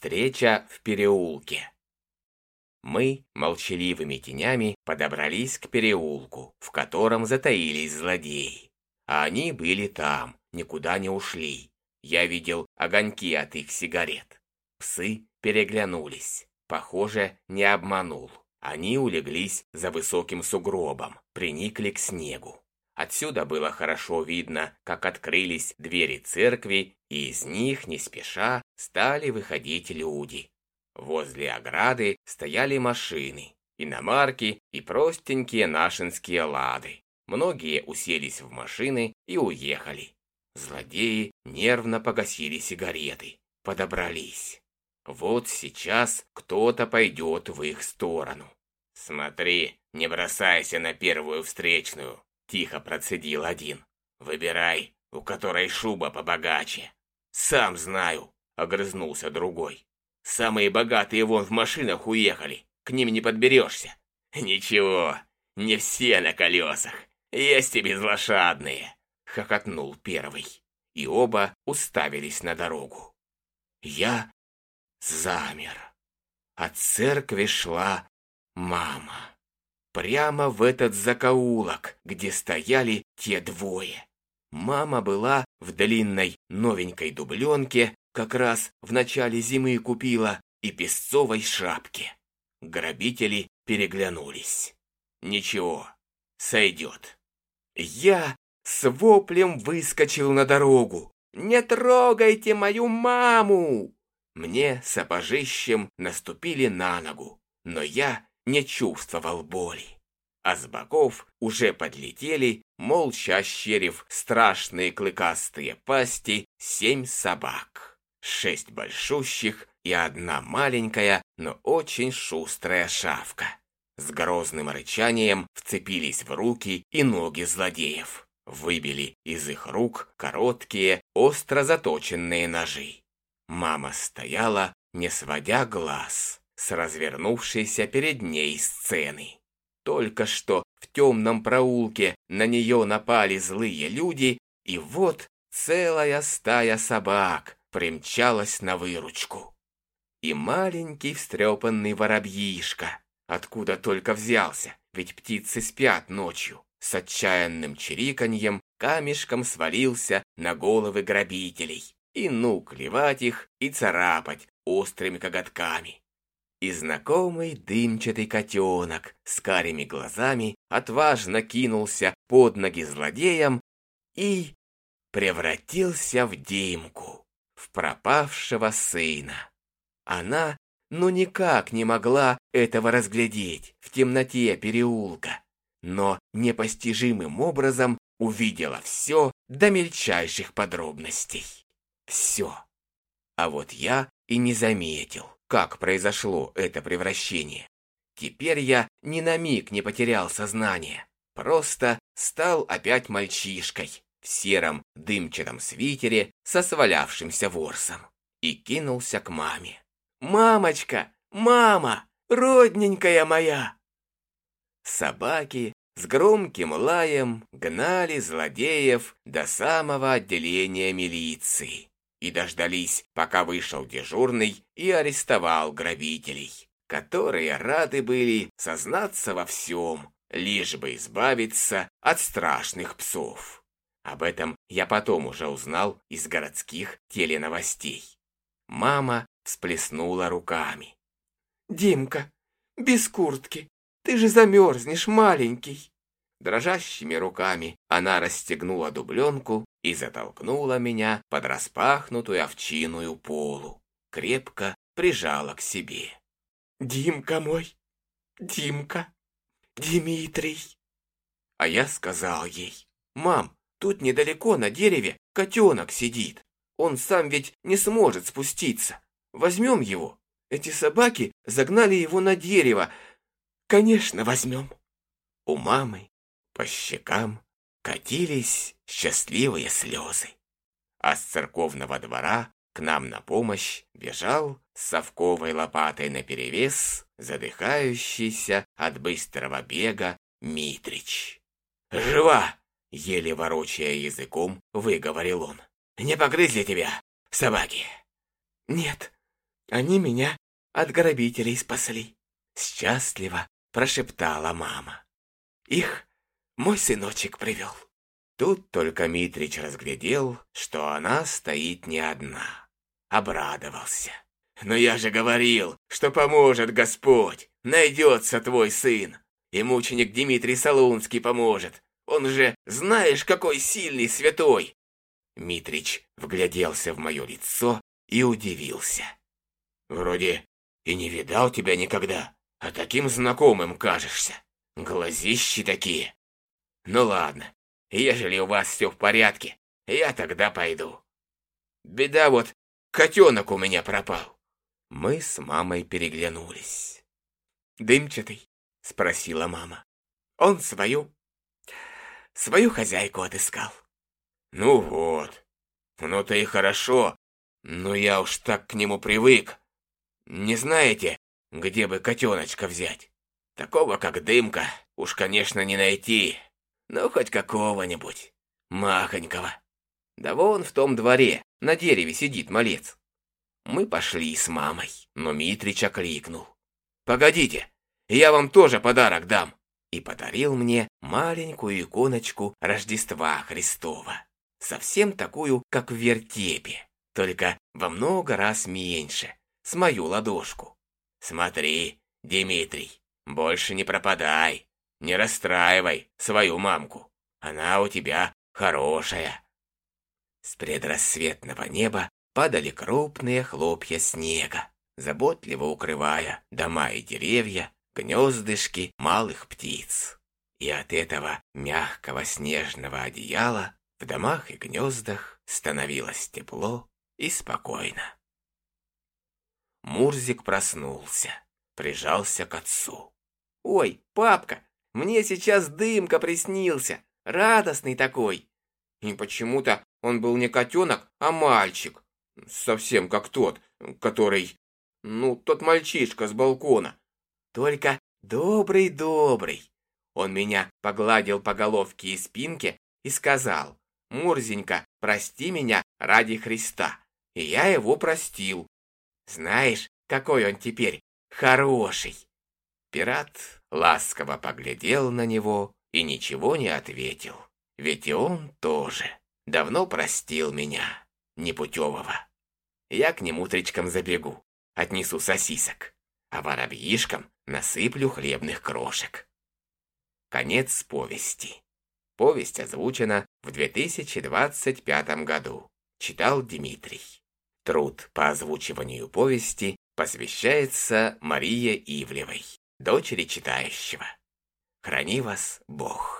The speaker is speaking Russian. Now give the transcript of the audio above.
Встреча в переулке. Мы молчаливыми тенями подобрались к переулку, в котором затаились злодеи. А они были там, никуда не ушли. Я видел огоньки от их сигарет. Псы переглянулись. Похоже, не обманул. Они улеглись за высоким сугробом, приникли к снегу. Отсюда было хорошо видно, как открылись двери церкви, и из них, не спеша, стали выходить люди. Возле ограды стояли машины, иномарки и простенькие нашинские лады. Многие уселись в машины и уехали. Злодеи нервно погасили сигареты, подобрались. Вот сейчас кто-то пойдет в их сторону. «Смотри, не бросайся на первую встречную», Тихо процедил один. «Выбирай, у которой шуба побогаче». «Сам знаю», — огрызнулся другой. «Самые богатые вон в машинах уехали, к ним не подберешься». «Ничего, не все на колесах, есть и безлошадные», — хохотнул первый. И оба уставились на дорогу. Я замер. От церкви шла мама прямо в этот закоулок, где стояли те двое. Мама была в длинной новенькой дубленке, как раз в начале зимы купила, и песцовой шапке. Грабители переглянулись. Ничего, сойдет. Я с воплем выскочил на дорогу. «Не трогайте мою маму!» Мне сапожищем наступили на ногу, но я не чувствовал боли. А с боков уже подлетели, молча ощерив страшные клыкастые пасти, семь собак. Шесть большущих и одна маленькая, но очень шустрая шавка. С грозным рычанием вцепились в руки и ноги злодеев. Выбили из их рук короткие, остро заточенные ножи. Мама стояла, не сводя глаз с развернувшейся перед ней сцены. Только что в темном проулке на нее напали злые люди, и вот целая стая собак примчалась на выручку. И маленький встрепанный воробьишка, откуда только взялся, ведь птицы спят ночью, с отчаянным чириканьем камешком свалился на головы грабителей. И ну клевать их и царапать острыми коготками. И знакомый дымчатый котенок с карими глазами отважно кинулся под ноги злодеям и превратился в Димку, в пропавшего сына. Она ну никак не могла этого разглядеть в темноте переулка, но непостижимым образом увидела все до мельчайших подробностей. Все. А вот я и не заметил как произошло это превращение. Теперь я ни на миг не потерял сознание, просто стал опять мальчишкой в сером дымчатом свитере со свалявшимся ворсом и кинулся к маме. «Мамочка! Мама! Родненькая моя!» Собаки с громким лаем гнали злодеев до самого отделения милиции и дождались, пока вышел дежурный и арестовал грабителей, которые рады были сознаться во всем, лишь бы избавиться от страшных псов. Об этом я потом уже узнал из городских теленовостей. Мама всплеснула руками. «Димка, без куртки, ты же замерзнешь, маленький!» Дрожащими руками она расстегнула дубленку и затолкнула меня под распахнутую овчиную полу. Крепко прижала к себе. «Димка мой! Димка! Дмитрий!» А я сказал ей, «Мам, тут недалеко на дереве котенок сидит. Он сам ведь не сможет спуститься. Возьмем его. Эти собаки загнали его на дерево. Конечно, возьмем». У мамы по щекам катились счастливые слезы. А с церковного двора к нам на помощь бежал с совковой лопатой наперевес, задыхающийся от быстрого бега Митрич. «Жива!» — еле ворочая языком, выговорил он. «Не погрызли тебя, собаки?» «Нет, Они меня от грабителей спасли. Счастливо прошептала мама. Их мой сыночек привел. Тут только Митрич разглядел, что она стоит не одна. Обрадовался. «Но я же говорил, что поможет Господь, найдется твой сын, и мученик Дмитрий Солунский поможет, он же, знаешь, какой сильный святой!» Митрич вгляделся в мое лицо и удивился. «Вроде и не видал тебя никогда, а таким знакомым кажешься. Глазищи такие. Ну ладно, ежели у вас все в порядке, я тогда пойду. Беда вот, котенок у меня пропал». Мы с мамой переглянулись. «Дымчатый?» — спросила мама. «Он свою свою хозяйку отыскал. Ну вот, ну-то и хорошо, но я уж так к нему привык. Не знаете, где бы котеночка взять? Такого, как дымка, уж, конечно, не найти, но хоть какого-нибудь, махонького. Да вон в том дворе, на дереве сидит малец. Мы пошли с мамой, но Митрич окликнул. «Погодите, я вам тоже подарок дам и подарил мне маленькую иконочку Рождества Христова. Совсем такую, как в вертепе, только во много раз меньше, с мою ладошку. Смотри, Дмитрий, больше не пропадай, не расстраивай свою мамку. Она у тебя хорошая. С предрассветного неба падали крупные хлопья снега, заботливо укрывая дома и деревья гнездышки малых птиц. И от этого мягкого снежного одеяла в домах и гнездах становилось тепло и спокойно. Мурзик проснулся, прижался к отцу. «Ой, папка, мне сейчас дымка приснился, радостный такой!» И почему-то он был не котенок, а мальчик, совсем как тот, который... Ну, тот мальчишка с балкона, только добрый-добрый. Он меня погладил по головке и спинке и сказал, «Мурзенька, прости меня ради Христа». И я его простил. Знаешь, какой он теперь хороший. Пират ласково поглядел на него и ничего не ответил. Ведь и он тоже давно простил меня, непутевого. Я к нему тречком забегу, отнесу сосисок, а воробьишкам насыплю хлебных крошек. Конец повести. Повесть озвучена в 2025 году. Читал Дмитрий. Труд по озвучиванию повести посвящается Марии Ивлевой, дочери читающего. Храни вас Бог.